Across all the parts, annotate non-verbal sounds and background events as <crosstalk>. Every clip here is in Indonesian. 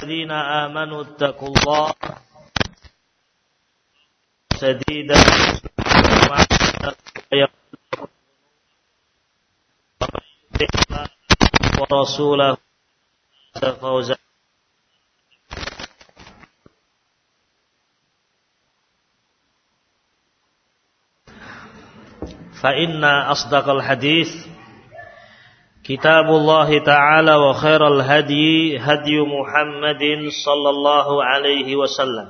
الذين آمنوا اتقوا الله سديدا ورسوله فوزا. فإن أصدق الحديث كتاب الله تعالى وخير الهدي هدي محمد صلى الله عليه وسلم.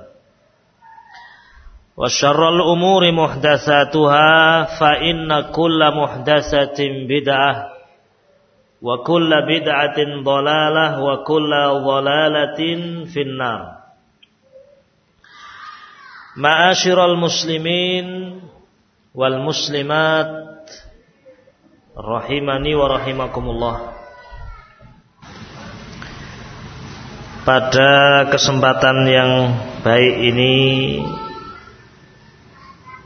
وشر الأمور محدثاتها فإن كل محدثة بدعة وكل بدعة ضلالة وكل ضلالة في النار. معاشر المسلمين والمسلمات rahimani wa rahimakumullah. Pada kesempatan yang baik ini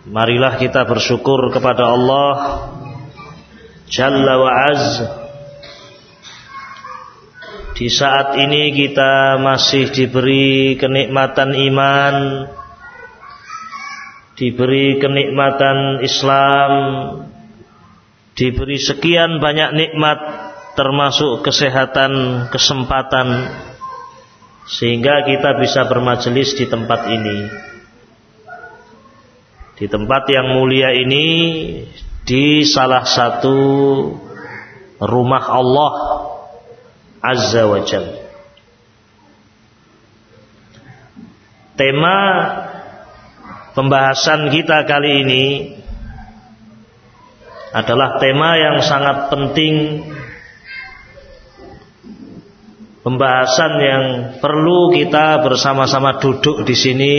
marilah kita bersyukur kepada Allah Jalla wa Az di saat ini kita masih diberi kenikmatan iman diberi kenikmatan Islam diberi sekian banyak nikmat termasuk kesehatan, kesempatan sehingga kita bisa bermajelis di tempat ini. Di tempat yang mulia ini di salah satu rumah Allah Azza wa Jalla. Tema pembahasan kita kali ini adalah tema yang sangat penting pembahasan yang perlu kita bersama-sama duduk di sini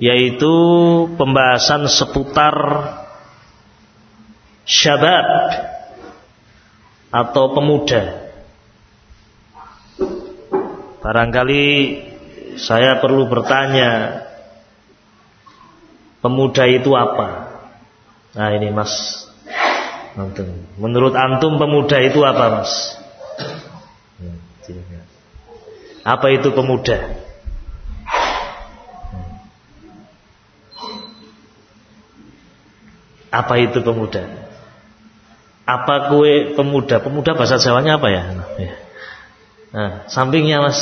yaitu pembahasan seputar syabab atau pemuda. Barangkali saya perlu bertanya, pemuda itu apa? Nah ini mas Antum. Menurut antum pemuda itu apa mas? Hmm, apa itu pemuda? Hmm. Apa itu pemuda? Apa kue pemuda? Pemuda bahasa Jawanya apa ya? Nah, sampingnya mas.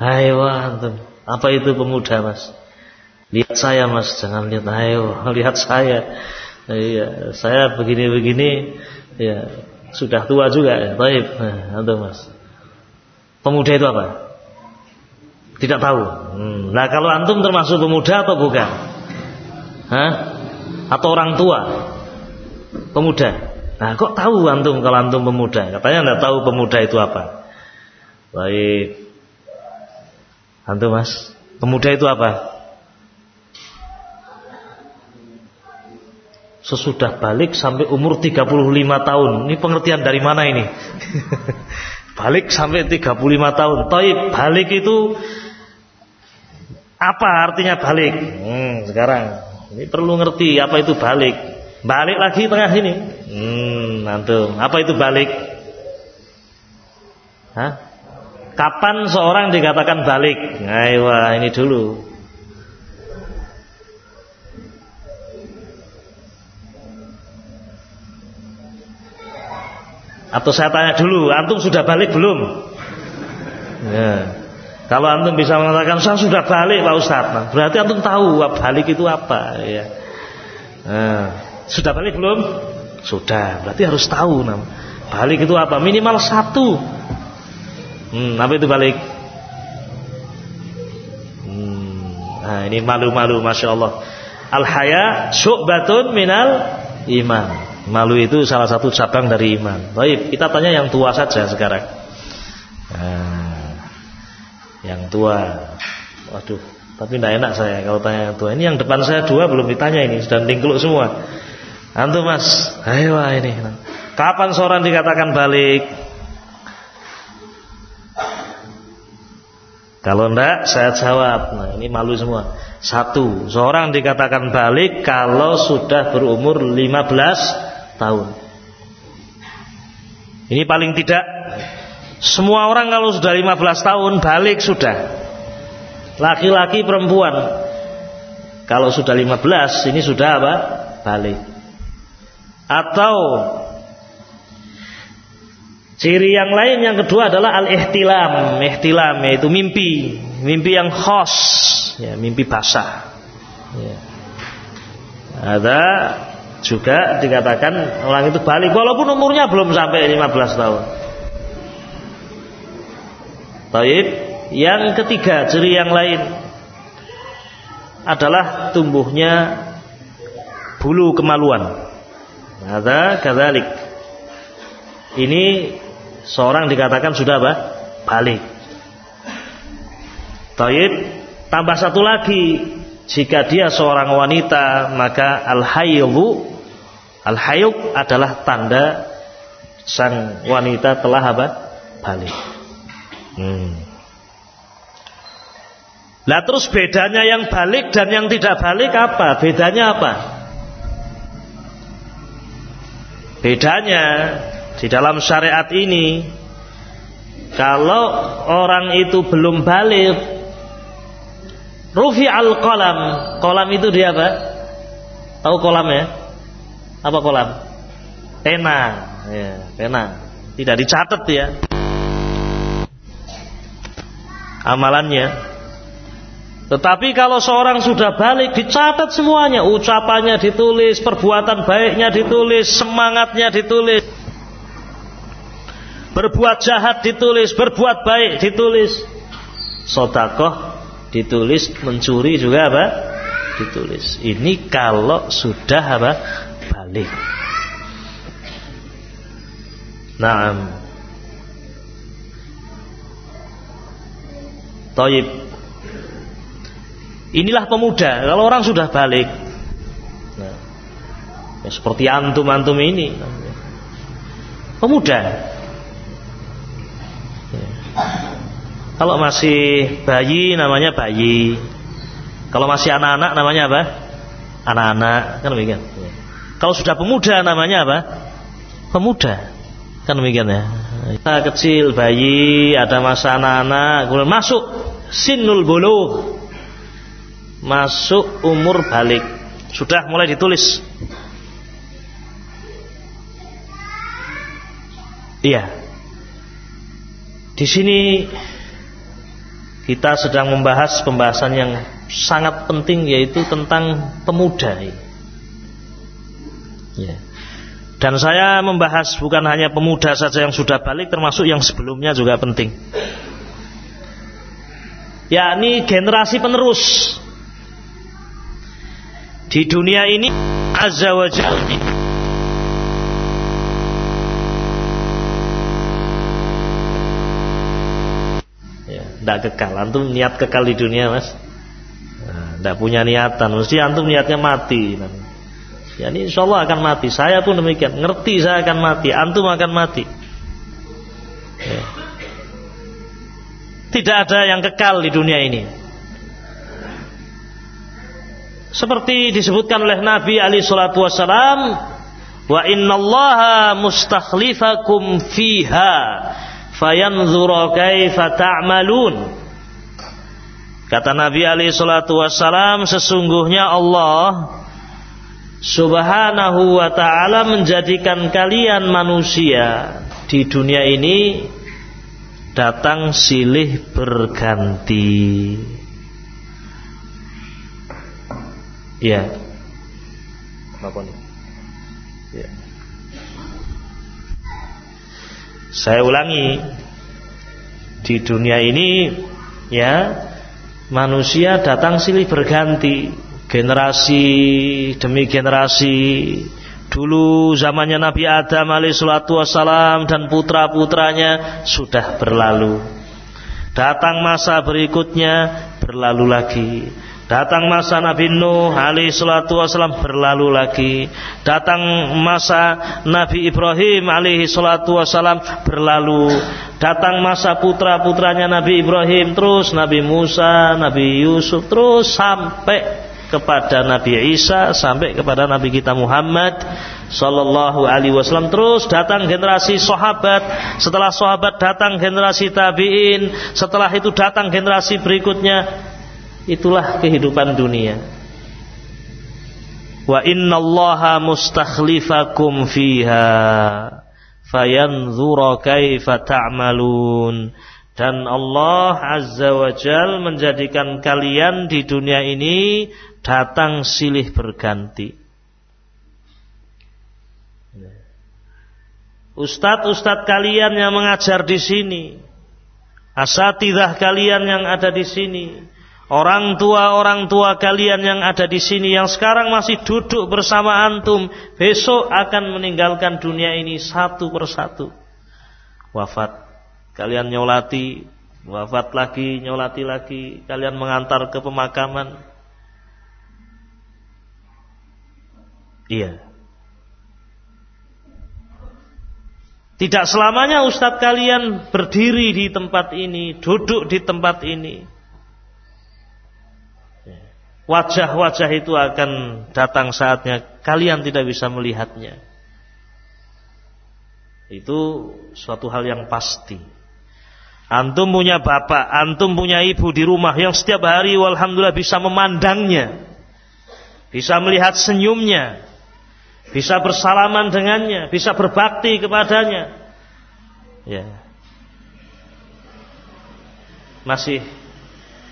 Ayo antum. Apa itu pemuda mas? Lihat saya mas, jangan lihat ayo, <laughs> lihat saya. Iya, saya begini-begini, ya sudah tua juga ya. Baik, nah, mas. Pemuda itu apa? Tidak tahu. Hmm. Nah kalau antum termasuk pemuda atau bukan? Hah? Atau orang tua? Pemuda. Nah kok tahu antum kalau antum pemuda? Katanya anda tahu pemuda itu apa? Baik. Antum mas, pemuda itu apa? Sesudah balik sampai umur 35 tahun. Ini pengertian dari mana ini? <laughs> balik sampai 35 tahun. Taib, balik itu apa artinya balik? Hmm, sekarang ini perlu ngerti apa itu balik. Balik lagi tengah sini. Hmm. Apa itu balik? Hah? Kapan seorang dikatakan balik? Nah, ini dulu. Atau saya tanya dulu, antum sudah balik belum? Ya. Kalau antum bisa mengatakan saya sudah balik Pak Ustaz, nah, berarti antum tahu balik itu apa? Ya. Nah, sudah balik belum? Sudah, berarti harus tahu nah. Balik itu apa? Minimal satu. Hmm, apa itu balik? Hmm, nah ini malu-malu, masya Allah. Al haya syu'batun minal iman. Malu itu salah satu cabang dari iman. Baik, kita tanya yang tua saja sekarang. Nah, yang tua. Waduh, tapi tidak enak saya kalau tanya yang tua. Ini yang depan saya dua belum ditanya ini, sudah tingkluk semua. Antum mas, ayo ini. Kapan seorang dikatakan balik? Kalau enggak, saya jawab. Nah, ini malu semua. Satu, seorang dikatakan balik kalau sudah berumur 15 tahun. Ini paling tidak Semua orang kalau sudah 15 tahun balik sudah. Laki-laki perempuan. Kalau sudah 15 ini sudah apa? Balik. Atau Ciri yang lain yang kedua adalah al-ihtilam. Ihtilam yaitu mimpi, mimpi yang khos, ya, mimpi basah. Ya. Ada juga dikatakan orang itu balik walaupun umurnya belum sampai 15 tahun. Taib. Yang ketiga, ciri yang lain adalah tumbuhnya bulu kemaluan. Ada kadzalik. Ini seorang dikatakan sudah apa? Balik. Taib. Tambah satu lagi, jika dia seorang wanita, maka al-hayyubu al-hayyub adalah tanda sang wanita telah apa? Balik. Hmm. Lah terus bedanya yang balik dan yang tidak balik apa? Bedanya apa? Bedanya di dalam syariat ini kalau orang itu belum balik rufi al kolam kolam itu dia apa tahu kolam ya apa kolam pena ya pena tidak dicatat ya amalannya tetapi kalau seorang sudah balik dicatat semuanya ucapannya ditulis perbuatan baiknya ditulis semangatnya ditulis Berbuat jahat ditulis, berbuat baik ditulis. Sodakoh ditulis, mencuri juga apa? Ditulis. Ini kalau sudah apa? Balik. Naam. Taib. Inilah pemuda. Kalau orang sudah balik, nah, ya seperti antum-antum ini, pemuda. Kalau masih bayi namanya bayi. Kalau masih anak-anak namanya apa? Anak-anak, kan demikian. Kalau sudah pemuda namanya apa? Pemuda. Kan demikian ya. Kita kecil, bayi, ada masa anak-anak, masuk sinul buluh. Masuk umur balik. Sudah mulai ditulis. Iya. Di sini kita sedang membahas pembahasan yang sangat penting yaitu tentang pemuda. Ya. Dan saya membahas bukan hanya pemuda saja yang sudah balik termasuk yang sebelumnya juga penting. Yakni generasi penerus di dunia ini azza wa Tidak kekal. Antum niat kekal di dunia mas. Tidak nah, punya niatan. Mesti antum niatnya mati. Ya ini insya Allah akan mati. Saya pun demikian. Ngerti saya akan mati. Antum akan mati. Ya. Tidak ada yang kekal di dunia ini. Seperti disebutkan oleh Nabi Ali Shallallahu Wasallam, wa innallaha mustakhlifakum fiha fayanzura kaifa ta'malun Kata Nabi alaihi salatu wassalam sesungguhnya Allah Subhanahu wa taala menjadikan kalian manusia di dunia ini datang silih berganti. Ya. Ya. Saya ulangi di dunia ini ya manusia datang silih berganti generasi demi generasi dulu zamannya Nabi Adam alaihissalatu wassalam dan putra-putranya sudah berlalu datang masa berikutnya berlalu lagi Datang masa Nabi Nuh alaihi berlalu lagi. Datang masa Nabi Ibrahim alaihi berlalu. Datang masa putra-putranya Nabi Ibrahim terus Nabi Musa, Nabi Yusuf terus sampai kepada Nabi Isa sampai kepada Nabi kita Muhammad Sallallahu alaihi wasallam terus datang generasi sahabat, setelah sahabat datang generasi tabi'in, setelah itu datang generasi berikutnya. Itulah kehidupan dunia. Wa innallaha mustakhlifakum fiha fayanzura kaifa ta'malun. Dan Allah Azza wa Jal menjadikan kalian di dunia ini datang silih berganti. Ustadz-ustadz kalian yang mengajar di sini, asatidah kalian yang ada di sini, orang tua-orang tua kalian yang ada di sini yang sekarang masih duduk bersama antum, besok akan meninggalkan dunia ini satu persatu. Wafat. Kalian nyolati, wafat lagi, nyolati lagi, kalian mengantar ke pemakaman. Iya. Tidak selamanya ustadz kalian berdiri di tempat ini, duduk di tempat ini. Wajah-wajah itu akan datang saatnya kalian tidak bisa melihatnya. Itu suatu hal yang pasti. Antum punya bapak, antum punya ibu di rumah yang setiap hari walhamdulillah bisa memandangnya. Bisa melihat senyumnya, bisa bersalaman dengannya, bisa berbakti kepadanya. Ya. Masih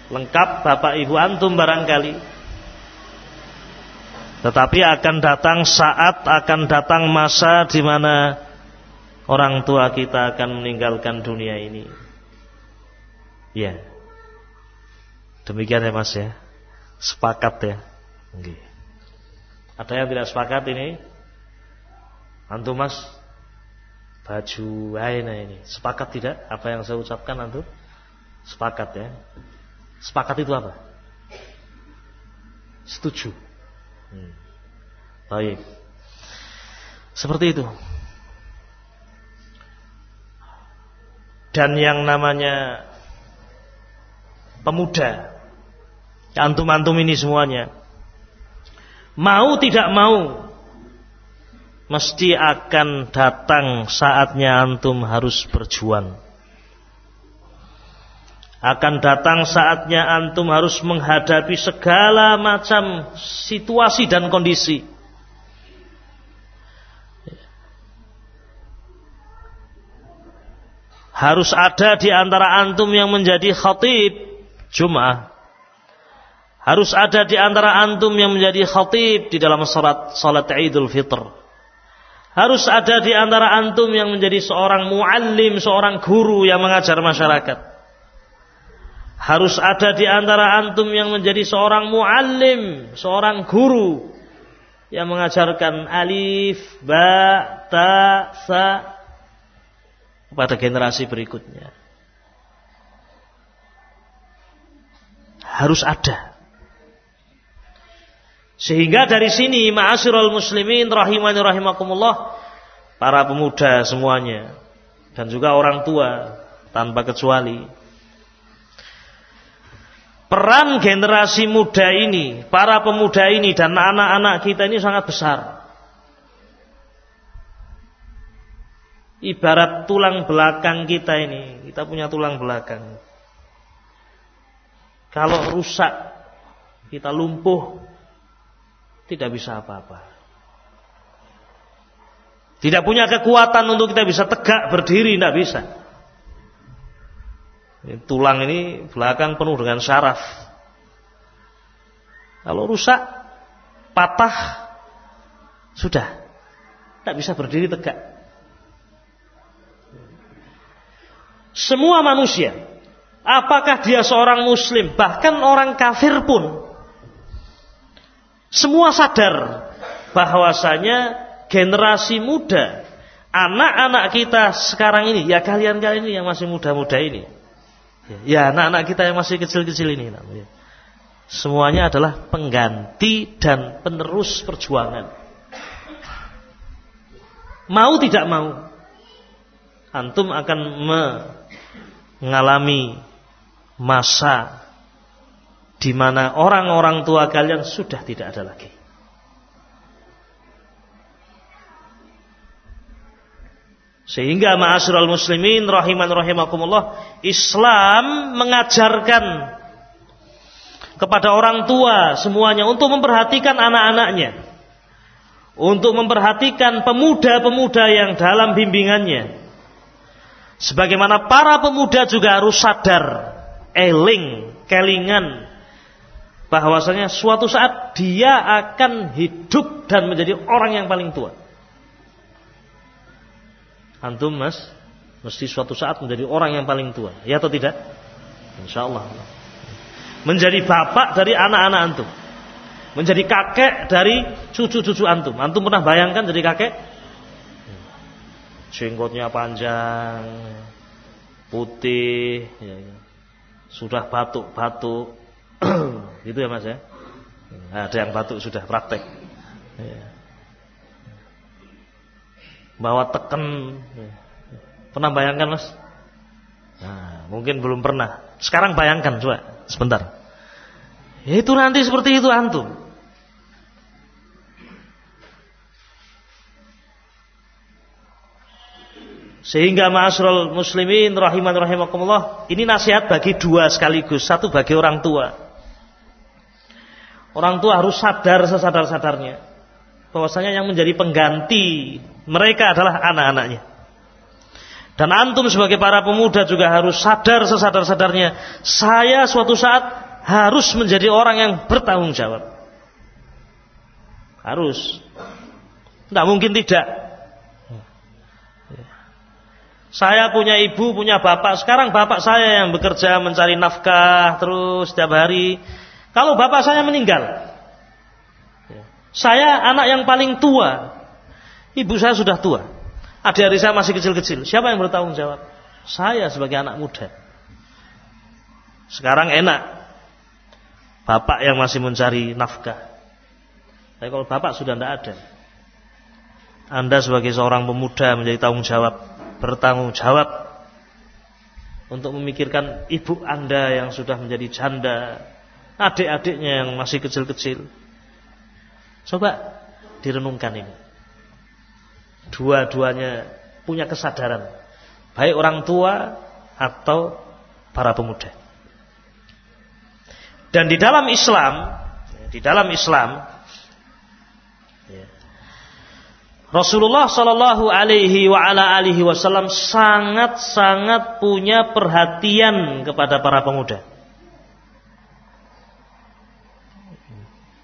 lengkap bapak ibu antum barangkali. Tetapi akan datang saat akan datang masa di mana orang tua kita akan meninggalkan dunia ini. Ya. Demikian ya Mas ya. Sepakat ya. Okay. Ada yang tidak sepakat ini? Antum Mas? Baju aina ini. Sepakat tidak apa yang saya ucapkan antum? Sepakat ya. Sepakat itu apa? Setuju. Hmm. Baik. Seperti itu. Dan yang namanya pemuda, antum-antum ini semuanya, mau tidak mau mesti akan datang saatnya antum harus berjuang. Akan datang saatnya antum harus menghadapi segala macam situasi dan kondisi. Harus ada di antara antum yang menjadi khatib Jum'ah. Harus ada di antara antum yang menjadi khatib di dalam salat salat Idul Fitr. Harus ada di antara antum yang menjadi seorang muallim, seorang guru yang mengajar masyarakat. Harus ada di antara antum yang menjadi seorang muallim, seorang guru yang mengajarkan alif, ba, ta, sa kepada generasi berikutnya. Harus ada. Sehingga dari sini ma'asyiral muslimin rahimani rahimakumullah para pemuda semuanya dan juga orang tua tanpa kecuali peran generasi muda ini, para pemuda ini dan anak-anak kita ini sangat besar. Ibarat tulang belakang kita ini, kita punya tulang belakang. Kalau rusak, kita lumpuh, tidak bisa apa-apa. Tidak punya kekuatan untuk kita bisa tegak berdiri, tidak bisa. Tulang ini belakang penuh dengan syaraf. Kalau rusak, patah, sudah. Tidak bisa berdiri tegak. Semua manusia Apakah dia seorang muslim, bahkan orang kafir pun semua sadar bahwasanya generasi muda, anak-anak kita sekarang ini, ya kalian-kalian ini yang masih muda-muda ini. Ya, anak-anak kita yang masih kecil-kecil ini namanya. Semuanya adalah pengganti dan penerus perjuangan. Mau tidak mau, antum akan mengalami masa di mana orang-orang tua kalian sudah tidak ada lagi. Sehingga ma'asyiral muslimin rahiman rahimakumullah, Islam mengajarkan kepada orang tua semuanya untuk memperhatikan anak-anaknya. Untuk memperhatikan pemuda-pemuda yang dalam bimbingannya. Sebagaimana para pemuda juga harus sadar, eling, kelingan bahwasanya suatu saat dia akan hidup dan menjadi orang yang paling tua. Antum mas, mesti suatu saat menjadi orang yang paling tua, ya atau tidak? Insya Allah. Menjadi bapak dari anak-anak antum, menjadi kakek dari cucu-cucu antum. Antum pernah bayangkan jadi kakek? Jenggotnya panjang, putih, ya, ya. Sudah batuk-batuk, <clears throat> gitu ya mas ya. Nah, ada yang batuk sudah praktek. Ya. Bawa teken. Pernah bayangkan mas? Nah, mungkin belum pernah. Sekarang bayangkan coba sebentar. Ya, itu nanti seperti itu antum. Sehingga ma'asyiral muslimin rahiman rahimakumullah, ini nasihat bagi dua sekaligus, satu bagi orang tua. Orang tua harus sadar sesadar-sadarnya bahwasanya yang menjadi pengganti mereka adalah anak-anaknya. Dan antum sebagai para pemuda juga harus sadar sesadar-sadarnya, saya suatu saat harus menjadi orang yang bertanggung jawab. Harus. Tidak mungkin tidak. Saya punya ibu, punya bapak. Sekarang bapak saya yang bekerja mencari nafkah terus setiap hari. Kalau bapak saya meninggal, saya anak yang paling tua. Ibu saya sudah tua. Adik-adik saya masih kecil-kecil. Siapa yang bertanggung jawab? Saya sebagai anak muda. Sekarang enak. Bapak yang masih mencari nafkah. Tapi kalau bapak sudah tidak ada. Anda sebagai seorang pemuda menjadi tanggung jawab. Bertanggung jawab. Untuk memikirkan ibu Anda yang sudah menjadi janda adik-adiknya yang masih kecil-kecil. Coba direnungkan ini. Dua-duanya punya kesadaran. Baik orang tua atau para pemuda. Dan di dalam Islam, di dalam Islam, ya, Rasulullah Shallallahu Alaihi Wasallam sangat-sangat punya perhatian kepada para pemuda.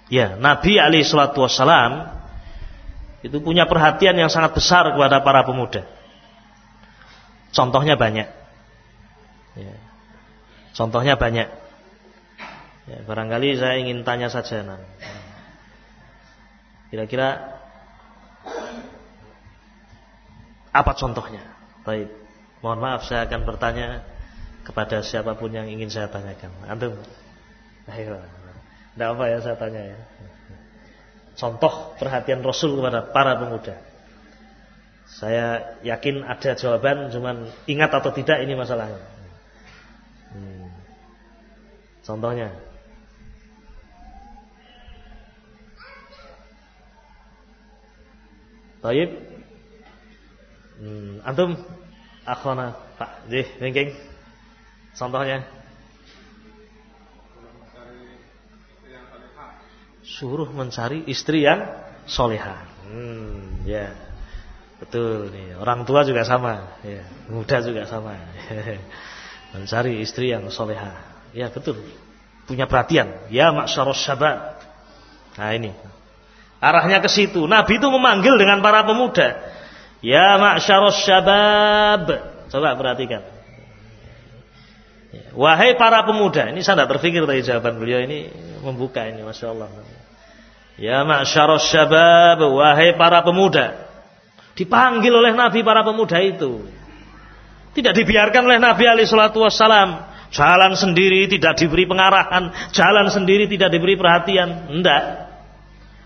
Ya, Nabi alaihi salatu wassalam itu punya perhatian yang sangat besar kepada para pemuda. Contohnya banyak. Ya. Contohnya banyak. Ya, barangkali saya ingin tanya saja. Kira-kira apa contohnya? Baik. Mohon maaf saya akan bertanya kepada siapa pun yang ingin saya tanyakan. Antum. Ayo. Tidak apa ya saya tanya ya. Contoh perhatian Rasul kepada para pemuda. Saya yakin ada jawaban, cuman ingat atau tidak ini masalahnya. Hmm. Contohnya. Baik. Hmm, antum akhona Pak, jih, thinking. Contohnya. suruh mencari istri yang soleha. Hmm, ya, betul nih. Orang tua juga sama, ya. muda juga sama. <laughs> mencari istri yang soleha. Ya betul. Punya perhatian. Ya maksaros syabab. Nah ini. Arahnya ke situ. Nabi itu memanggil dengan para pemuda. Ya maksaros syabab. Coba perhatikan. Wahai para pemuda, ini saya tidak berpikir tadi jawaban beliau ini membuka ini, masya Allah. Ya ma'syaros syabab, wahai para pemuda. Dipanggil oleh Nabi para pemuda itu. Tidak dibiarkan oleh Nabi alaihi salatu wassalam. Jalan sendiri tidak diberi pengarahan, jalan sendiri tidak diberi perhatian. Tidak.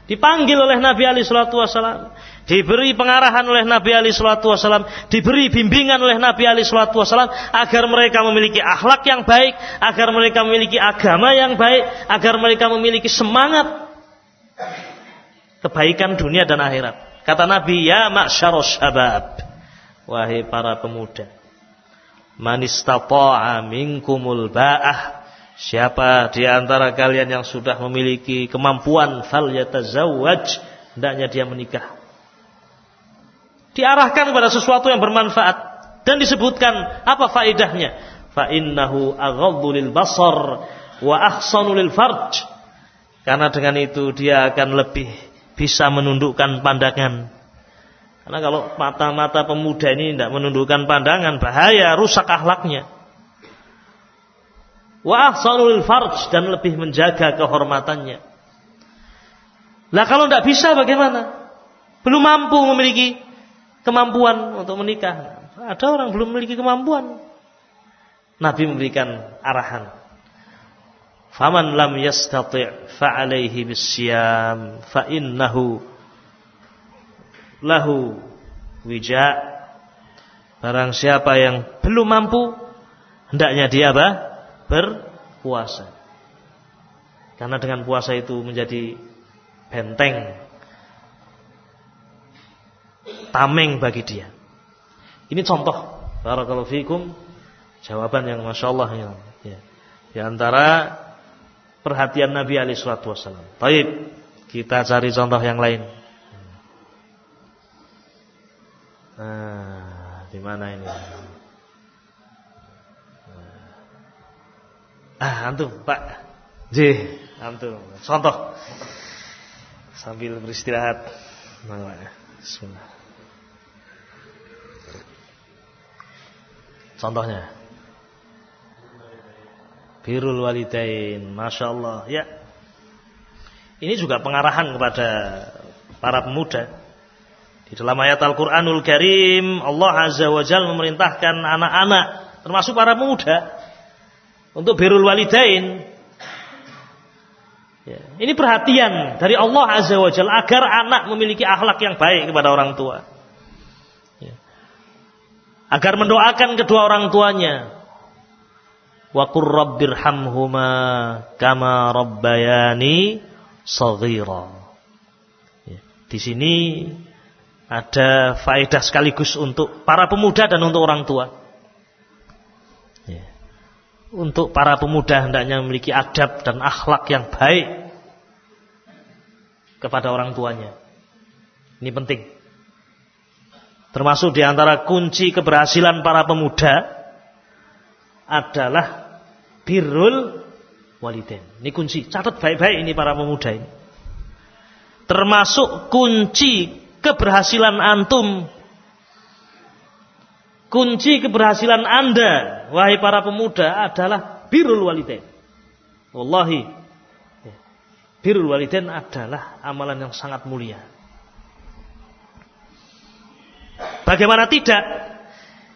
Dipanggil oleh Nabi alaihi salatu wassalam. Diberi pengarahan oleh Nabi alaihi salatu wassalam, diberi bimbingan oleh Nabi alaihi salatu wassalam agar mereka memiliki akhlak yang baik, agar mereka memiliki agama yang baik, agar mereka memiliki semangat kebaikan dunia dan akhirat. Kata Nabi, ya ma'syaros syabab. wahai para pemuda man istata'a minkumul ba'ah siapa di antara kalian yang sudah memiliki kemampuan fal yatazawwaj hendaknya dia menikah diarahkan kepada sesuatu yang bermanfaat dan disebutkan apa faedahnya fa innahu aghaddu lil basar wa ahsanu lil farj karena dengan itu dia akan lebih bisa menundukkan pandangan karena kalau mata-mata pemuda ini tidak menundukkan pandangan, bahaya, rusak akhlaknya. Wa ahsanul farj dan lebih menjaga kehormatannya. Lah kalau tidak bisa bagaimana? Belum mampu memiliki kemampuan untuk menikah. Ada orang belum memiliki kemampuan. Nabi memberikan arahan. Faman lam yastati' fa'alaihi bisyam fa innahu lahu wija barang siapa yang belum mampu hendaknya dia apa berpuasa karena dengan puasa itu menjadi benteng tameng bagi dia ini contoh barakallahu fikum jawaban yang masya Allah ya, ya. di antara perhatian Nabi alaihi wasallam. Baik, kita cari contoh yang lain. Nah, di mana ini? Ah, antum, Pak. J, antum. Contoh. Sambil beristirahat. Bismillah. Contohnya. Birul walidain. Masya Allah. Ya. Ini juga pengarahan kepada para pemuda di dalam ayat Al-Quranul Karim, Allah Azza wa Jal memerintahkan anak-anak, termasuk para pemuda, untuk birul walidain. Ya. Ini perhatian dari Allah Azza wa Jal agar anak memiliki akhlak yang baik kepada orang tua. Agar mendoakan kedua orang tuanya. Wa qur rabbirhamhuma kama rabbayani saghira. Ya. Di sini ada faedah sekaligus untuk para pemuda dan untuk orang tua. Ya. Untuk para pemuda hendaknya memiliki adab dan akhlak yang baik kepada orang tuanya. Ini penting. Termasuk di antara kunci keberhasilan para pemuda adalah birrul walidain. Ini kunci. Catat baik-baik ini para pemuda ini. Termasuk kunci keberhasilan antum. Kunci keberhasilan anda, wahai para pemuda, adalah birul walidain. Wallahi, birul walidain adalah amalan yang sangat mulia. Bagaimana tidak?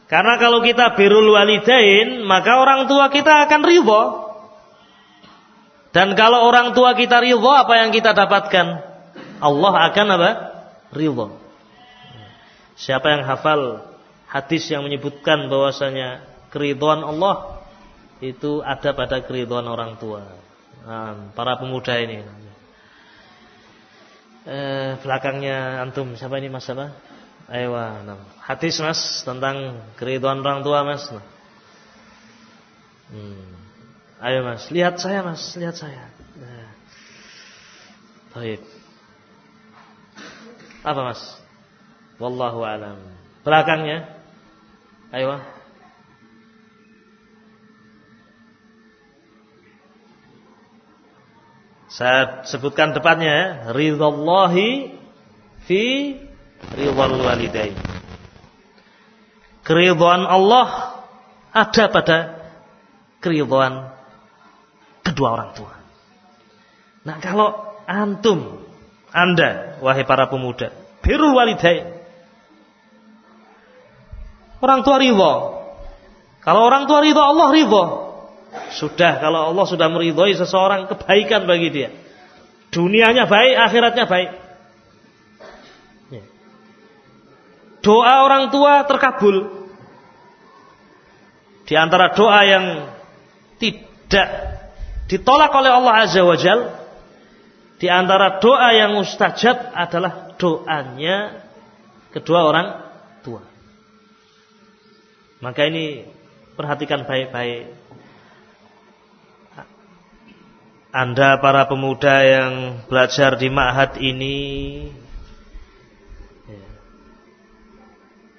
Karena kalau kita birul walidain, maka orang tua kita akan ridho. Dan kalau orang tua kita ridho, apa yang kita dapatkan? Allah akan apa? ridho. Siapa yang hafal hadis yang menyebutkan bahwasanya keridhaan Allah itu ada pada keridhaan orang tua. Nah, para pemuda ini. Eh, belakangnya antum siapa ini Mas siapa? Ayo, nah. hadis Mas tentang keridhaan orang tua Mas. Nah. Hmm. Ayo Mas, lihat saya Mas, lihat saya. Nah. Baik. Apa mas? Wallahu alam. Belakangnya. Ayo. Saya sebutkan depannya ya. Ridhallahi fi ridhal walidain. Keridhaan Allah ada pada keridhaan kedua orang tua. Nah kalau antum anda, wahai para pemuda, birrul walidain. Orang tua ridho. Kalau orang tua ridho, Allah ridho. Sudah, kalau Allah sudah meridhoi seseorang kebaikan bagi dia. Dunianya baik, akhiratnya baik. Doa orang tua terkabul. Di antara doa yang tidak ditolak oleh Allah Azza wa Jalla di antara doa yang mustajab adalah doanya kedua orang tua. Maka ini perhatikan baik-baik. Anda para pemuda yang belajar di ma'had ini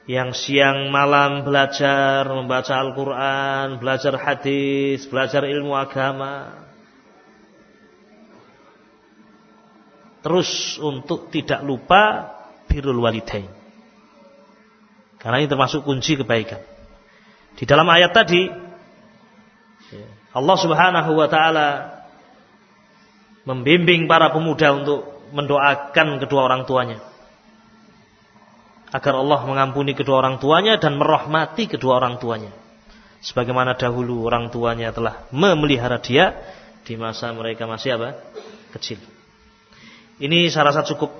yang siang malam belajar membaca Al-Quran, belajar hadis, belajar ilmu agama. Terus untuk tidak lupa birrul walidain. Karena ini termasuk kunci kebaikan. Di dalam ayat tadi Allah Subhanahu wa taala membimbing para pemuda untuk mendoakan kedua orang tuanya agar Allah mengampuni kedua orang tuanya dan merahmati kedua orang tuanya. Sebagaimana dahulu orang tuanya telah memelihara dia di masa mereka masih apa? Kecil. Ini saya rasa cukup.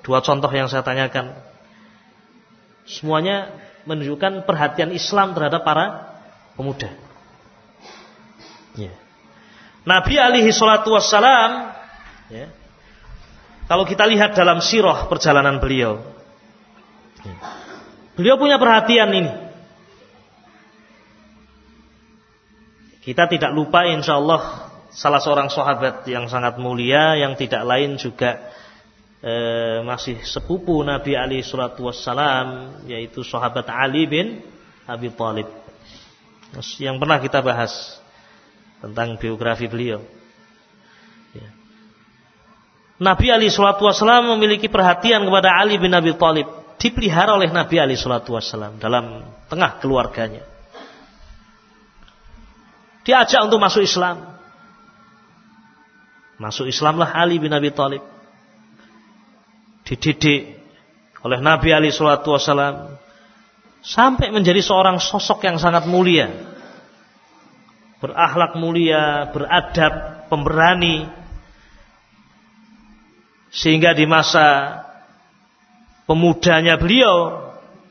Dua contoh yang saya tanyakan. Semuanya menunjukkan perhatian Islam terhadap para pemuda. Ya. Nabi alaihi salatu wassalam ya, kalau kita lihat dalam sirah perjalanan beliau beliau punya perhatian ini kita tidak lupa insya Allah salah seorang sahabat yang sangat mulia yang tidak lain juga eh, masih sepupu Nabi alaihi salatu wassalam yaitu sahabat Ali bin Abi Thalib yang pernah kita bahas tentang biografi beliau. Ya. Nabi Ali Shallallahu Wasallam memiliki perhatian kepada Ali bin Abi Thalib, dipelihara oleh Nabi Ali Shallallahu Wasallam dalam tengah keluarganya. Diajak untuk masuk Islam. Masuk Islamlah Ali bin Abi Thalib. Dididik oleh Nabi Ali Shallallahu Wasallam sampai menjadi seorang sosok yang sangat mulia berakhlak mulia, beradab, pemberani. Sehingga di masa pemudanya beliau,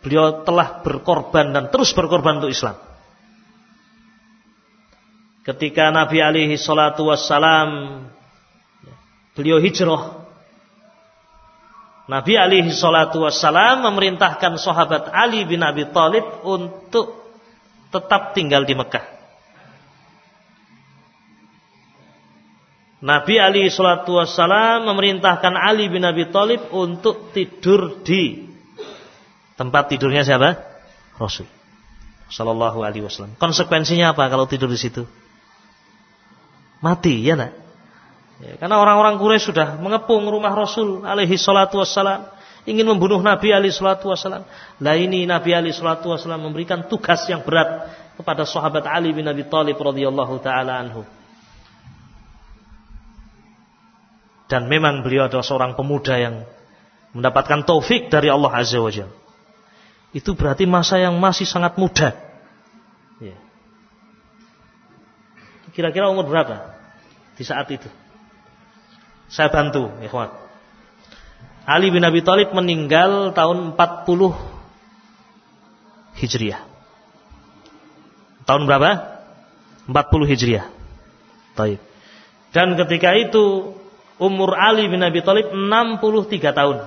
beliau telah berkorban dan terus berkorban untuk Islam. Ketika Nabi alaihi salatu wassalam beliau hijrah Nabi alaihi salatu wassalam memerintahkan sahabat Ali bin Abi Thalib untuk tetap tinggal di Mekah. Nabi Ali Shallallahu Wasallam memerintahkan Ali bin Abi Thalib untuk tidur di tempat tidurnya siapa? Rasul. Shallallahu Alaihi Wasallam. Konsekuensinya apa kalau tidur di situ? Mati, ya nak? Ya, karena orang-orang Quraisy sudah mengepung rumah Rasul alaihi salatu wassalam ingin membunuh Nabi alaihi salatu wassalam. Lah ini Nabi alaihi salatu wassalam memberikan tugas yang berat kepada sahabat Ali bin Abi Thalib radhiyallahu taala anhu. Dan memang beliau adalah seorang pemuda yang mendapatkan taufik dari Allah Azza wa Jalla. Itu berarti masa yang masih sangat muda. Ya. Kira-kira umur berapa di saat itu? Saya bantu, ikhwan. Ali bin Abi Thalib meninggal tahun 40 Hijriah. Tahun berapa? 40 Hijriah. Taib. Dan ketika itu umur Ali bin Abi Thalib 63 tahun.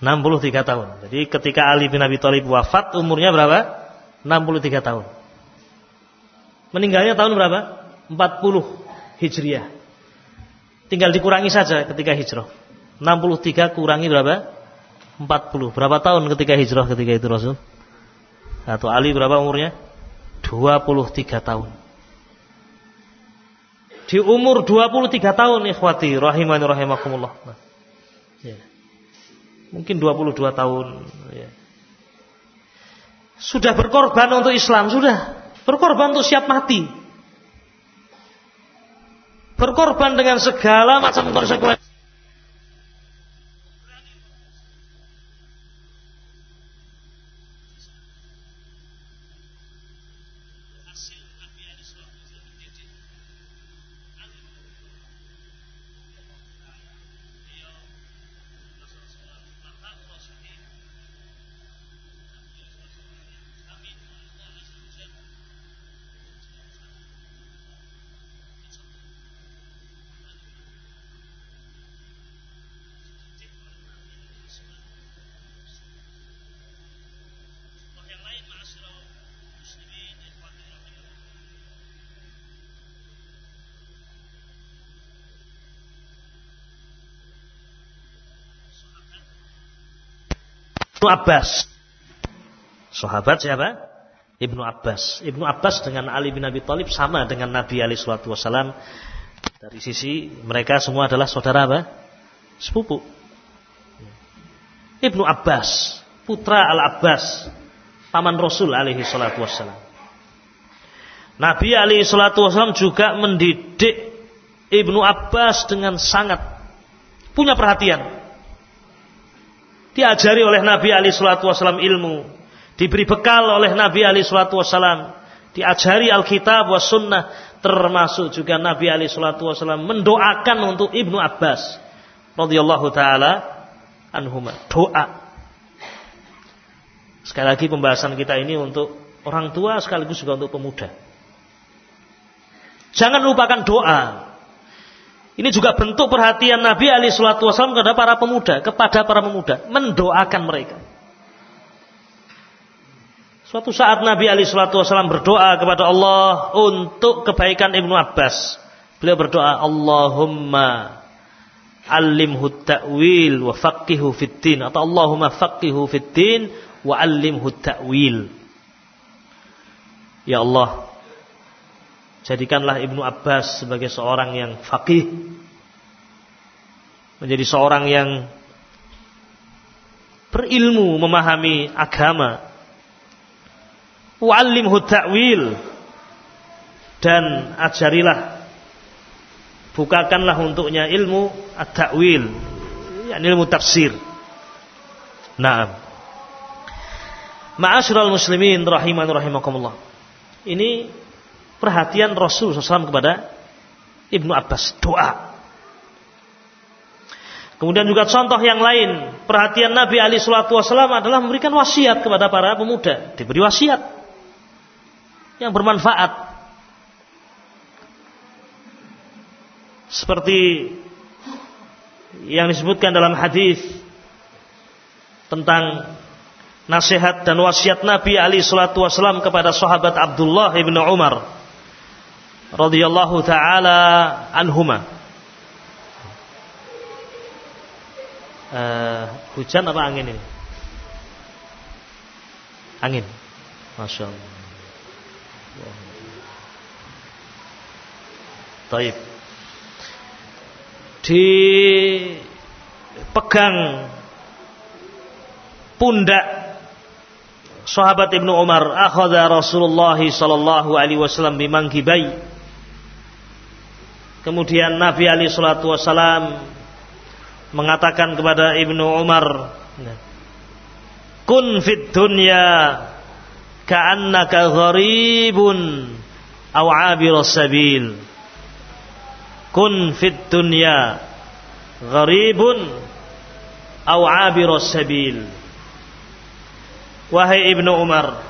63 tahun. Jadi ketika Ali bin Abi Thalib wafat umurnya berapa? 63 tahun. Meninggalnya tahun berapa? 40 Hijriah. Tinggal dikurangi saja ketika hijrah. 63 kurangi berapa? 40. Berapa tahun ketika hijrah ketika itu Rasul? Atau Ali berapa umurnya? 23 tahun di umur 23 tahun ikhwati rahimani rahimakumullah. Nah, ya. Mungkin 22 tahun ya. Sudah berkorban untuk Islam, sudah berkorban untuk siap mati. Berkorban dengan segala macam konsekuensi Ibnu Abbas. Sahabat siapa? Ibnu Abbas. Ibnu Abbas dengan Ali bin Abi Thalib sama dengan Nabi Ali Shallallahu Wasallam. Dari sisi mereka semua adalah saudara apa? Sepupu. Ibnu Abbas, putra Al Abbas, paman Rasul alaihi salatu wassalam. Nabi alaihi salatu wassalam juga mendidik Ibnu Abbas dengan sangat punya perhatian. Diajari oleh Nabi alaihi salatu wassalam ilmu, diberi bekal oleh Nabi alaihi salatu wassalam, diajari Alkitab was sunnah, termasuk juga Nabi alaihi salatu wassalam mendoakan untuk Ibnu Abbas radhiyallahu taala anhuma. Doa. Sekali lagi pembahasan kita ini untuk orang tua sekaligus juga untuk pemuda. Jangan lupakan doa. Ini juga bentuk perhatian Nabi Ali Shallallahu Wasallam kepada para pemuda, kepada para pemuda, mendoakan mereka. Suatu saat Nabi Ali Shallallahu Wasallam berdoa kepada Allah untuk kebaikan Ibnu Abbas. Beliau berdoa, Allahumma alimhu ta'wil wa faqihu fitin atau Allahumma faqihu fitin wa alimhu ta'wil. Ya Allah, Jadikanlah Ibnu Abbas sebagai seorang yang faqih. Menjadi seorang yang berilmu memahami agama. Wa'allimhu ta'wil. Dan ajarilah. Bukakanlah untuknya ilmu at-ta'wil. Yani ilmu tafsir. Naam. Ma'asyiral muslimin rahiman rahimakumullah. Ini perhatian Rasul SAW kepada Ibnu Abbas doa. Kemudian juga contoh yang lain, perhatian Nabi Ali Shallallahu Wasallam adalah memberikan wasiat kepada para pemuda, diberi wasiat yang bermanfaat. Seperti yang disebutkan dalam hadis tentang nasihat dan wasiat Nabi Ali Shallallahu Wasallam kepada sahabat Abdullah ibnu Umar radhiyallahu taala anhuma. Uh, hujan apa angin ini? Angin. Masya Allah. Taib. Dipegang pundak sahabat Ibnu Umar akhadha Rasulullah sallallahu alaihi wasallam bimangkibai Kemudian Nabi Ali Shallallahu Wasallam mengatakan kepada Ibnu Umar, Kun fit dunya ka'annaka gharibun aw 'abirus sabil. Kun fit dunya gharibun aw 'abirus sabil. Wahai Ibnu Umar,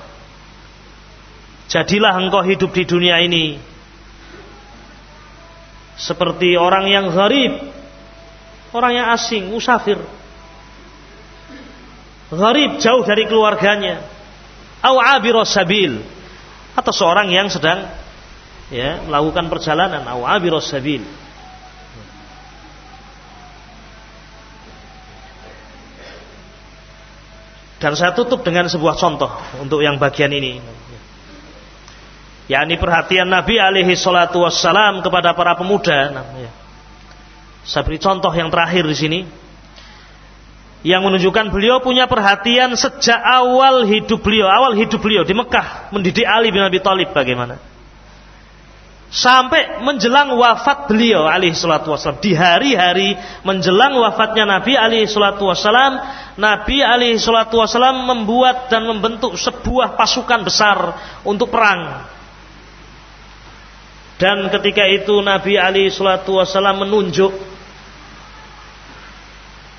jadilah engkau hidup di dunia ini seperti orang yang gharib, orang yang asing, musafir. Gharib jauh dari keluarganya. Au sabil atau seorang yang sedang ya melakukan perjalanan au sabil. Dan saya tutup dengan sebuah contoh untuk yang bagian ini yakni perhatian Nabi alaihi salatu wassalam kepada para pemuda. Saya beri contoh yang terakhir di sini. Yang menunjukkan beliau punya perhatian sejak awal hidup beliau, awal hidup beliau di Mekah mendidik Ali bin Abi Thalib bagaimana? Sampai menjelang wafat beliau alaihi salatu wassalam. Di hari-hari menjelang wafatnya Nabi alaihi salatu wassalam Nabi alaihi salatu wassalam membuat dan membentuk sebuah pasukan besar untuk perang dan ketika itu Nabi Ali Shallallahu Wasallam menunjuk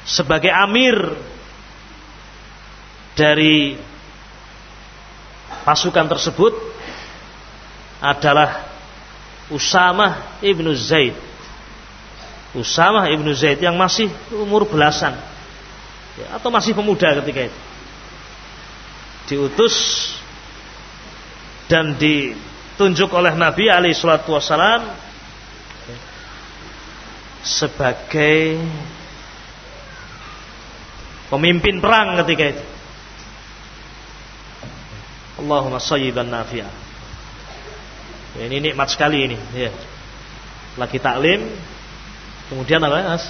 sebagai amir dari pasukan tersebut adalah Usamah ibnu Zaid. Usamah ibnu Zaid yang masih umur belasan ya, atau masih pemuda ketika itu diutus dan di ditunjuk oleh Nabi alaihi salatu wasalam sebagai pemimpin perang ketika itu. Allahumma sayyiban nafi'ah. Ya, ini nikmat sekali ini, ya. Lagi taklim, kemudian apa, Mas?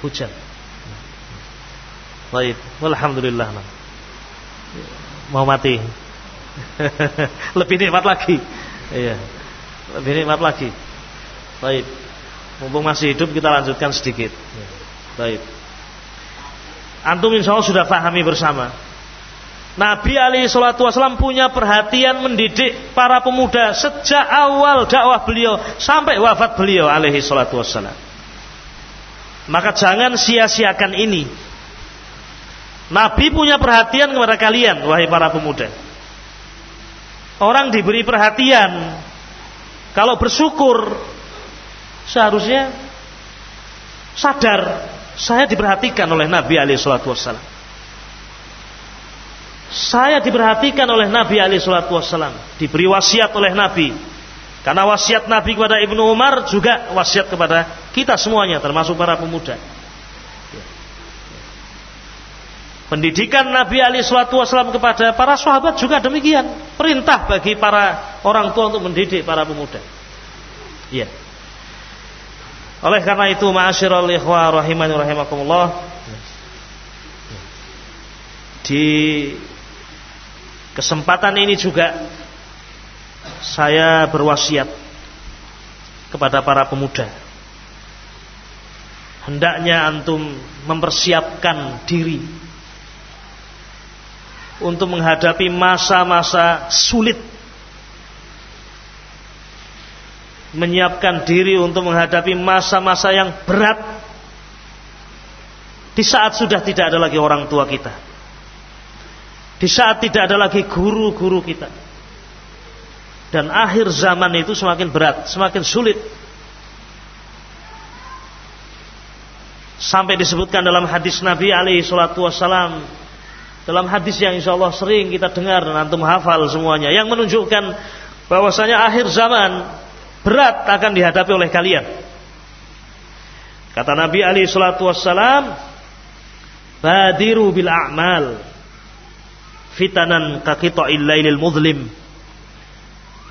Hujan. Baik, alhamdulillah. Mau mati. <laughs> Lebih nikmat lagi. Iya. Lebih nikmat lagi. Baik. Mumpung masih hidup kita lanjutkan sedikit. Baik. Antum insya Allah sudah pahami bersama Nabi Ali Shallallahu Wasallam punya perhatian mendidik para pemuda sejak awal dakwah beliau sampai wafat beliau alaihi salatu wassalam. Maka jangan sia-siakan ini. Nabi punya perhatian kepada kalian, wahai para pemuda. Orang diberi perhatian, kalau bersyukur, seharusnya sadar saya diperhatikan oleh Nabi Ali Shallallahu Wasallam saya diperhatikan oleh Nabi Ali Shallallahu Wasallam, diberi wasiat oleh Nabi. Karena wasiat Nabi kepada Ibnu Umar juga wasiat kepada kita semuanya, termasuk para pemuda. Pendidikan Nabi Ali Shallallahu Wasallam kepada para sahabat juga demikian. Perintah bagi para orang tua untuk mendidik para pemuda. Iya. Oleh karena itu, ma'asyiral ikhwah rahimani rahimakumullah di Kesempatan ini juga saya berwasiat kepada para pemuda. Hendaknya antum mempersiapkan diri untuk menghadapi masa-masa sulit. Menyiapkan diri untuk menghadapi masa-masa yang berat di saat sudah tidak ada lagi orang tua kita di saat tidak ada lagi guru-guru kita. Dan akhir zaman itu semakin berat, semakin sulit. Sampai disebutkan dalam hadis Nabi alaihi salatu wassalam dalam hadis yang insya Allah sering kita dengar dan antum hafal semuanya yang menunjukkan bahwasanya akhir zaman berat akan dihadapi oleh kalian. Kata Nabi alaihi salatu wassalam, "Badiru bil a'mal." fitanan kaqita'il lailil muzlim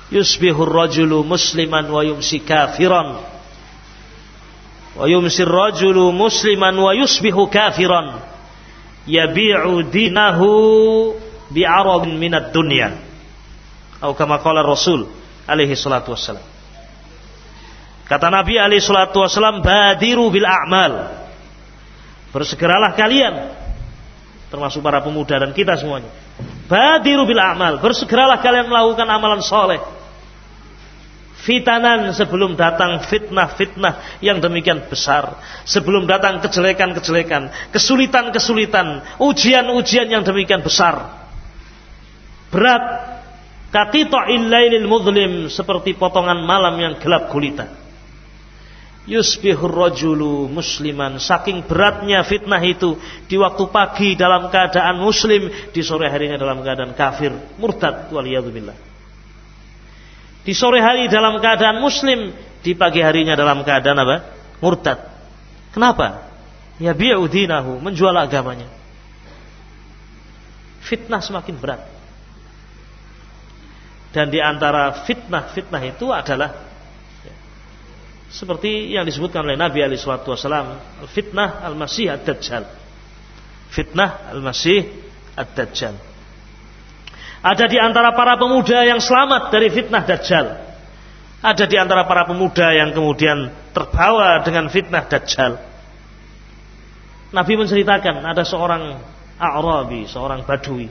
yusbihu rajulu musliman wa yumsi kafiran wa yumsi rajulu musliman wa yusbihu kafiran yabi'u dinahu bi'arabin minad dunya atau kama qala Rasul alaihi salatu wassalam kata Nabi alaihi salatu wassalam badiru bil a'mal bersegeralah kalian termasuk para pemuda dan kita semuanya Badiru bil amal. Bersegeralah kalian melakukan amalan soleh. Fitanan sebelum datang fitnah-fitnah yang demikian besar. Sebelum datang kejelekan-kejelekan. Kesulitan-kesulitan. Ujian-ujian yang demikian besar. Berat. Kakita illailil mudlim. Seperti potongan malam yang gelap gulita yusbihur rajulu musliman saking beratnya fitnah itu di waktu pagi dalam keadaan muslim di sore harinya dalam keadaan kafir murtad waliyadzubillah di sore hari dalam keadaan muslim di pagi harinya dalam keadaan apa? Murtad. Kenapa? Ya bi'udinahu menjual agamanya. Fitnah semakin berat. Dan di antara fitnah-fitnah itu adalah seperti yang disebutkan oleh Nabi alaihi salatu wasallam, fitnah al-masih ad-dajjal. Fitnah al-masih ad-dajjal. Ada di antara para pemuda yang selamat dari fitnah dajjal. Ada di antara para pemuda yang kemudian terbawa dengan fitnah dajjal. Nabi menceritakan ada seorang Arabi, seorang Badui.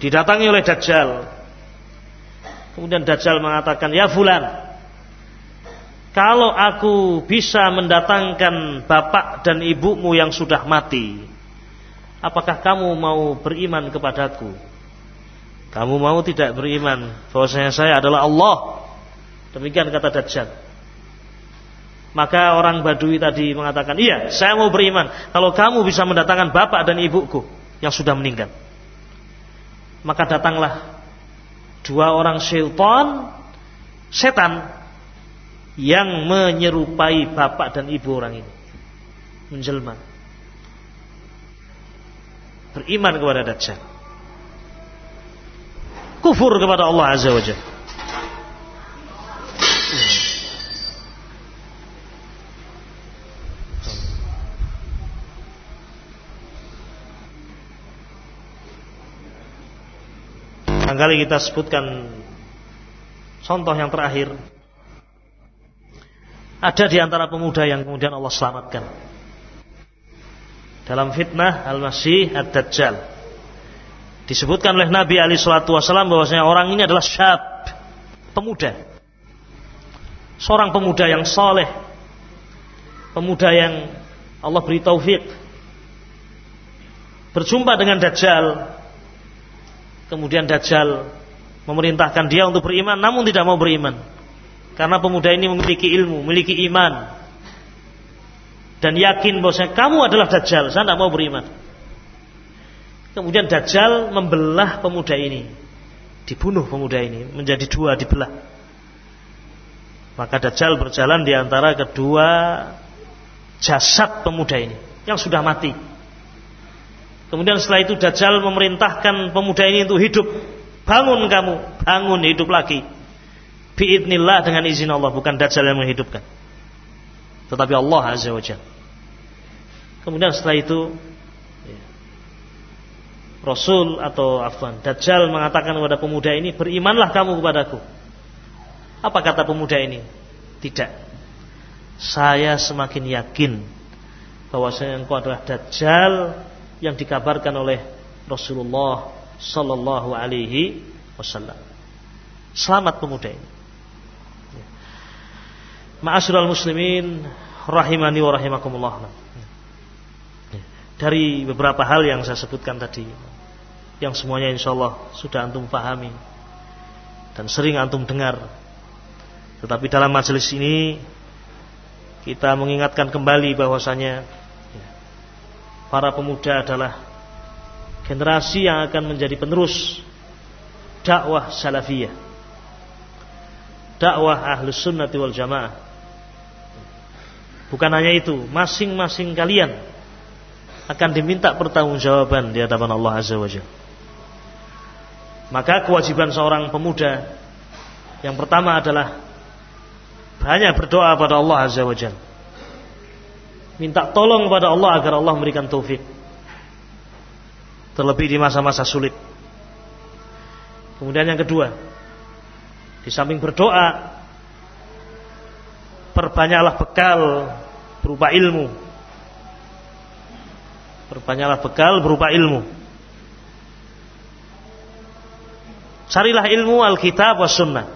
Didatangi oleh Dajjal. Kemudian Dajjal mengatakan, "Ya fulan, kalau aku bisa mendatangkan bapak dan ibumu yang sudah mati, apakah kamu mau beriman kepadaku? Kamu mau tidak beriman bahwasanya saya adalah Allah? Demikian kata Dajjal. Maka orang Badui tadi mengatakan, iya saya mau beriman kalau kamu bisa mendatangkan bapak dan ibuku yang sudah meninggal. Maka datanglah dua orang syaitan, setan yang menyerupai bapak dan ibu orang ini menjelma beriman kepada Dajjal kufur kepada Allah Azza wa Jalla. Barangkali kita sebutkan contoh yang terakhir. Ada di antara pemuda yang kemudian Allah selamatkan. Dalam fitnah Al-Masih Ad-Dajjal. Disebutkan oleh Nabi Ali Shallallahu Wasallam bahwasanya orang ini adalah syab, pemuda. Seorang pemuda yang soleh. Pemuda yang Allah beri taufik. Berjumpa dengan Dajjal Kemudian Dajjal memerintahkan dia untuk beriman namun tidak mau beriman. Karena pemuda ini memiliki ilmu, memiliki iman. Dan yakin bahwa kamu adalah Dajjal, saya tidak mau beriman. Kemudian Dajjal membelah pemuda ini. Dibunuh pemuda ini, menjadi dua dibelah. Maka Dajjal berjalan di antara kedua jasad pemuda ini yang sudah mati. Kemudian setelah itu Dajjal memerintahkan pemuda ini untuk hidup. Bangun kamu, bangun hidup lagi. Biidnillah dengan izin Allah, bukan Dajjal yang menghidupkan. Tetapi Allah Azza wa Jalla. Kemudian setelah itu Rasul atau Afwan Dajjal mengatakan kepada pemuda ini, berimanlah kamu kepadaku. Apa kata pemuda ini? Tidak. Saya semakin yakin bahwasanya engkau adalah Dajjal yang dikabarkan oleh Rasulullah sallallahu alaihi wasallam. Selamat pemuda ini. Ma'asyiral muslimin rahimani wa rahimakumullah. Dari beberapa hal yang saya sebutkan tadi yang semuanya insyaallah sudah antum pahami dan sering antum dengar. Tetapi dalam majelis ini kita mengingatkan kembali bahwasanya para pemuda adalah generasi yang akan menjadi penerus dakwah salafiyah dakwah ahlus sunnati wal jamaah bukan hanya itu masing-masing kalian akan diminta pertanggungjawaban di hadapan Allah azza wajalla maka kewajiban seorang pemuda yang pertama adalah banyak berdoa pada Allah azza wajalla minta tolong kepada Allah agar Allah memberikan taufik. Terlebih di masa-masa sulit. Kemudian yang kedua, di samping berdoa, perbanyaklah bekal berupa ilmu. Perbanyaklah bekal berupa ilmu. Carilah ilmu Alkitab was sunnah.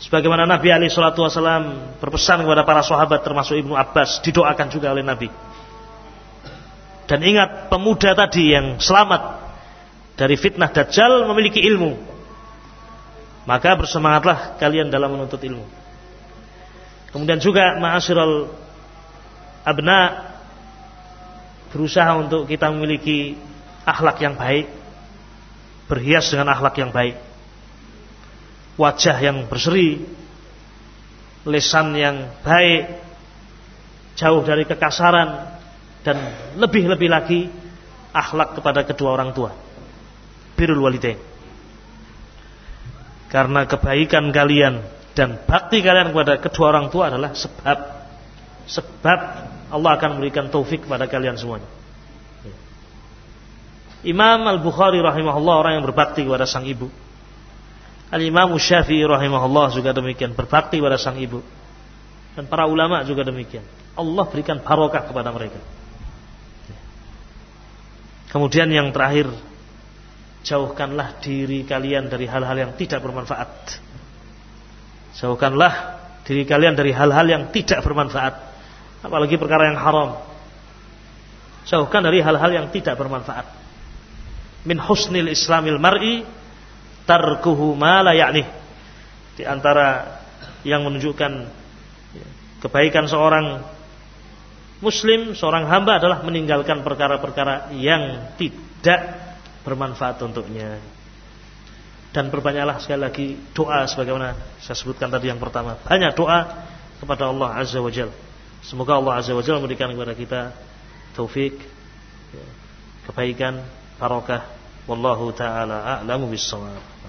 Sebagaimana Nabi Ali Shallallahu Wasallam berpesan kepada para sahabat termasuk Ibnu Abbas didoakan juga oleh Nabi. Dan ingat pemuda tadi yang selamat dari fitnah Dajjal memiliki ilmu. Maka bersemangatlah kalian dalam menuntut ilmu. Kemudian juga ma'asyiral abna berusaha untuk kita memiliki akhlak yang baik, berhias dengan akhlak yang baik wajah yang berseri, lesan yang baik, jauh dari kekasaran dan lebih-lebih lagi akhlak kepada kedua orang tua. Birrul walidain. Karena kebaikan kalian dan bakti kalian kepada kedua orang tua adalah sebab sebab Allah akan memberikan taufik kepada kalian semuanya. Imam Al-Bukhari rahimahullah orang yang berbakti kepada sang ibu Al-Imam Syafi'i rahimahullah juga demikian berbakti pada sang ibu. Dan para ulama juga demikian. Allah berikan barokah kepada mereka. Kemudian yang terakhir, jauhkanlah diri kalian dari hal-hal yang tidak bermanfaat. Jauhkanlah diri kalian dari hal-hal yang tidak bermanfaat. Apalagi perkara yang haram. Jauhkan dari hal-hal yang tidak bermanfaat. Min husnil islamil mar'i tarkuhu ma la ya'ni. Di antara yang menunjukkan kebaikan seorang muslim, seorang hamba adalah meninggalkan perkara-perkara yang tidak bermanfaat untuknya. Dan berbanyaklah sekali lagi doa sebagaimana saya sebutkan tadi yang pertama. Banyak doa kepada Allah Azza wa. Semoga Allah Azza wa memberikan kepada kita taufik, kebaikan, barokah Wallahu taala a'lamu bissawab.